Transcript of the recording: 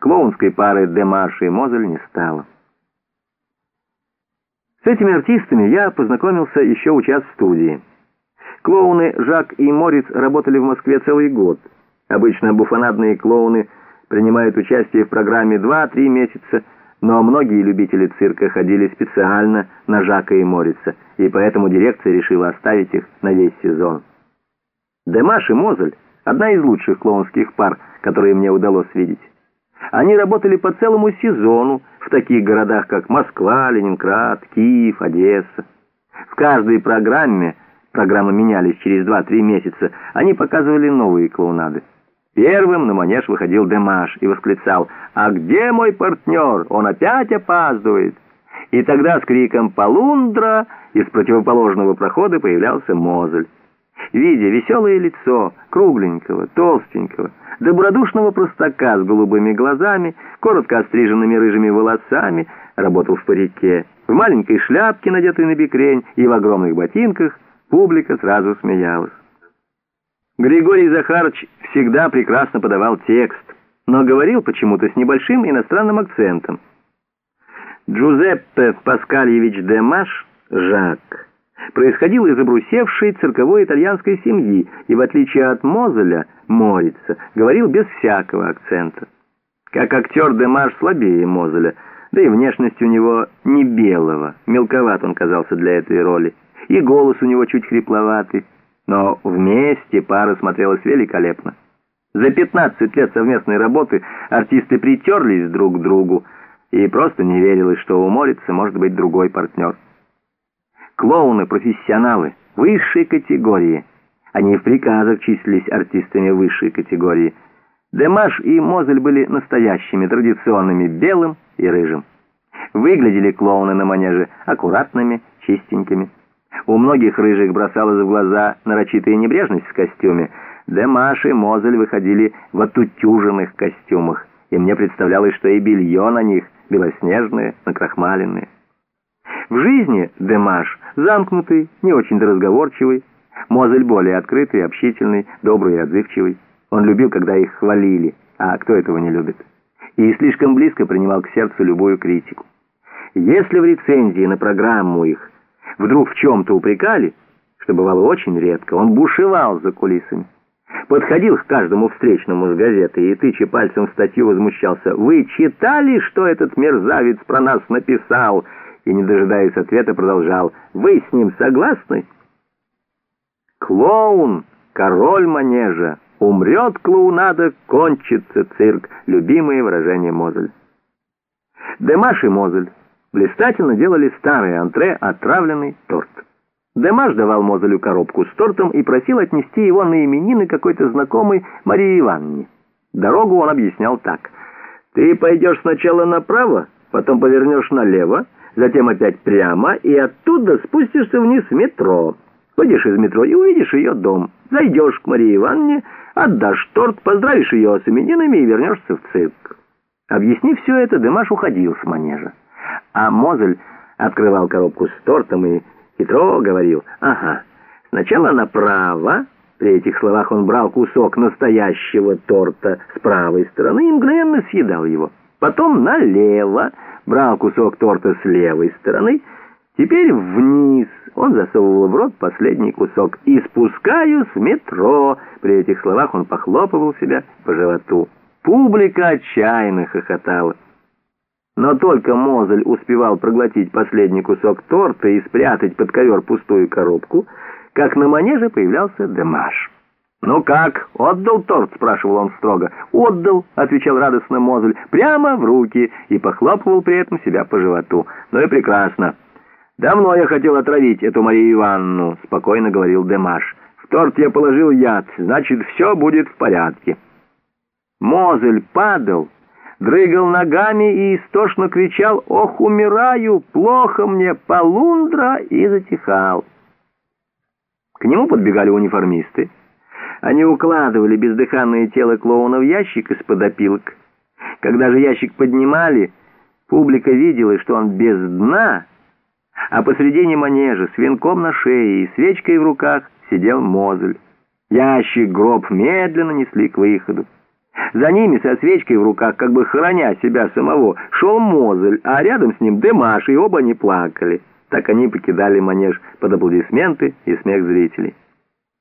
Клоунской пары Демарш и Мозель не стало. С этими артистами я познакомился еще учась в студии. Клоуны Жак и Морис работали в Москве целый год. Обычно буфонадные клоуны принимают участие в программе 2-3 месяца, но многие любители цирка ходили специально на Жака и Морица, и поэтому дирекция решила оставить их на весь сезон. Демаш и Мозель — одна из лучших клоунских пар, которые мне удалось видеть. Они работали по целому сезону в таких городах, как Москва, Ленинград, Киев, Одесса. В каждой программе, программы менялись через 2-3 месяца, они показывали новые клоунады. Первым на манеж выходил Демаш и восклицал «А где мой партнер? Он опять опаздывает!» И тогда с криком «Полундра» из противоположного прохода появлялся Мозель. Видя веселое лицо, кругленького, толстенького, добродушного простака с голубыми глазами, коротко остриженными рыжими волосами, работал в парике, в маленькой шляпке, надетой на бикрень, и в огромных ботинках, публика сразу смеялась. Григорий Захарович всегда прекрасно подавал текст, но говорил почему-то с небольшим иностранным акцентом. Джузеппе Паскальевич де Маш, Жак, происходил из обрусевшей цирковой итальянской семьи и, в отличие от Мозеля, Морица, говорил без всякого акцента. Как актер Демаш слабее Мозеля, да и внешность у него не белого, мелковат он казался для этой роли, и голос у него чуть хрипловатый, но вместе пара смотрелась великолепно. За 15 лет совместной работы артисты притерлись друг к другу, и просто не верилось, что у Морица может быть другой партнер. Клоуны-профессионалы высшей категории. Они в приказах числились артистами высшей категории. Демаш и Мозель были настоящими, традиционными, белым и рыжим. Выглядели клоуны на манеже аккуратными, чистенькими. У многих рыжих бросалась в глаза нарочитая небрежность в костюме. Демаш и Мозель выходили в отутюженных костюмах, и мне представлялось, что и белье на них белоснежное, накрахмаленное. В жизни Демаш замкнутый, не очень-то разговорчивый, Мозель более открытый, общительный, добрый и отзывчивый. Он любил, когда их хвалили, а кто этого не любит? И слишком близко принимал к сердцу любую критику. Если в рецензии на программу их вдруг в чем-то упрекали, что бывало очень редко, он бушевал за кулисами. Подходил к каждому встречному с газеты и, тыча пальцем в статью, возмущался. «Вы читали, что этот мерзавец про нас написал?» И, не дожидаясь ответа, продолжал. «Вы с ним согласны?» «Клоун, король манежа, умрет клоунада, кончится цирк» — любимые выражения Мозель. Демаш и Мозель блистательно делали старый антре отравленный торт. Демаш давал Мозелю коробку с тортом и просил отнести его на именины какой-то знакомой Марии Ивановне. Дорогу он объяснял так. «Ты пойдешь сначала направо, потом повернешь налево, затем опять прямо, и оттуда спустишься вниз в метро. Выйдешь из метро и увидишь ее дом. Зайдешь к Марии Ивановне, отдашь торт, поздравишь ее с именинами и вернешься в цирк. Объяснив все это, Дымаш уходил с манежа. А Мозель открывал коробку с тортом и хитро говорил, «Ага, сначала направо». При этих словах он брал кусок настоящего торта с правой стороны и мгновенно съедал его. Потом налево, брал кусок торта с левой стороны, теперь вниз. Он засовывал в рот последний кусок. «И спускаюсь в метро!» При этих словах он похлопывал себя по животу. Публика отчаянно хохотала. Но только Мозель успевал проглотить последний кусок торта и спрятать под ковер пустую коробку, как на манеже появлялся Демаш. «Ну как, отдал торт?» — спрашивал он строго. «Отдал», — отвечал радостно Мозель, — «прямо в руки» и похлопывал при этом себя по животу. «Ну и прекрасно. Давно я хотел отравить эту Марию Ивановну», — спокойно говорил Демаш. «В торт я положил яд, значит, все будет в порядке». Мозель падал, дрыгал ногами и истошно кричал «Ох, умираю! Плохо мне! Полундра!» и затихал. К нему подбегали униформисты. Они укладывали бездыханное тело клоуна в ящик из-под опилок. Когда же ящик поднимали, публика видела, что он без дна, а посредине манежа с венком на шее и свечкой в руках сидел Мозель. Ящик гроб медленно несли к выходу. За ними со свечкой в руках, как бы храня себя самого, шел Мозель, а рядом с ним Демаш, и оба не плакали. Так они покидали манеж под аплодисменты и смех зрителей.